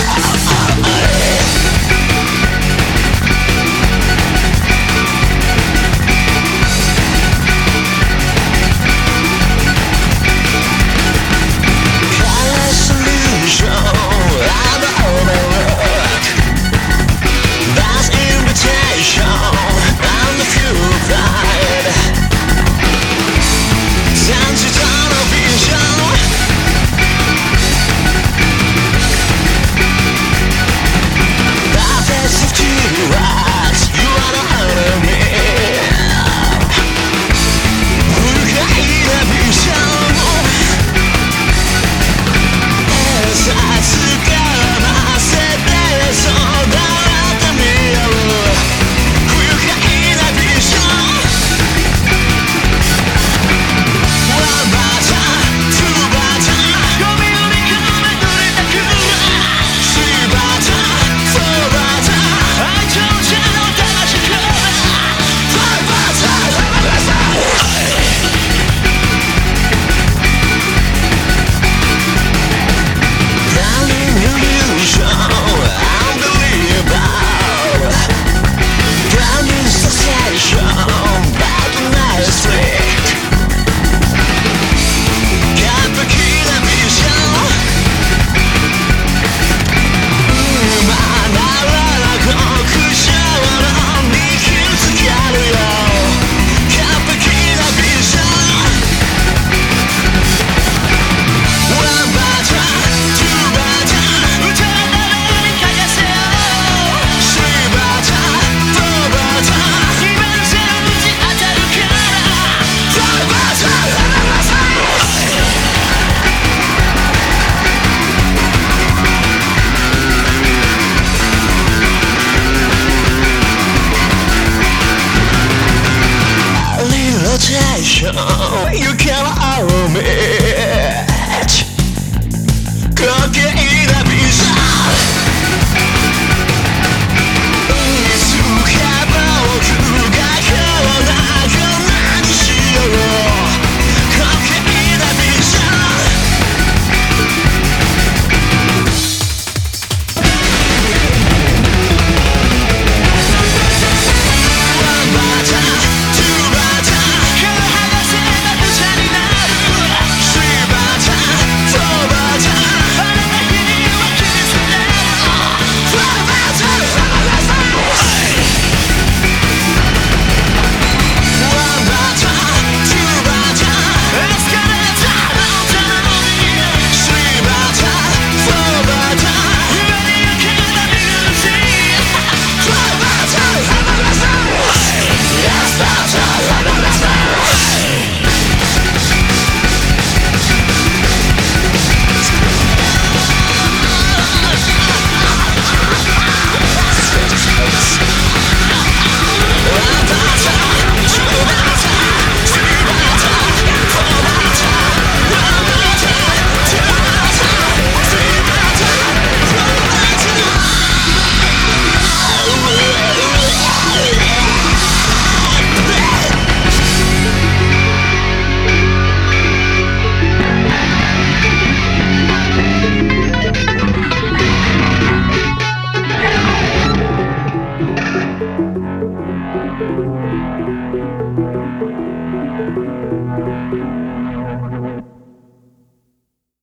Oh, my God. You can omit 滑稽 Thank you.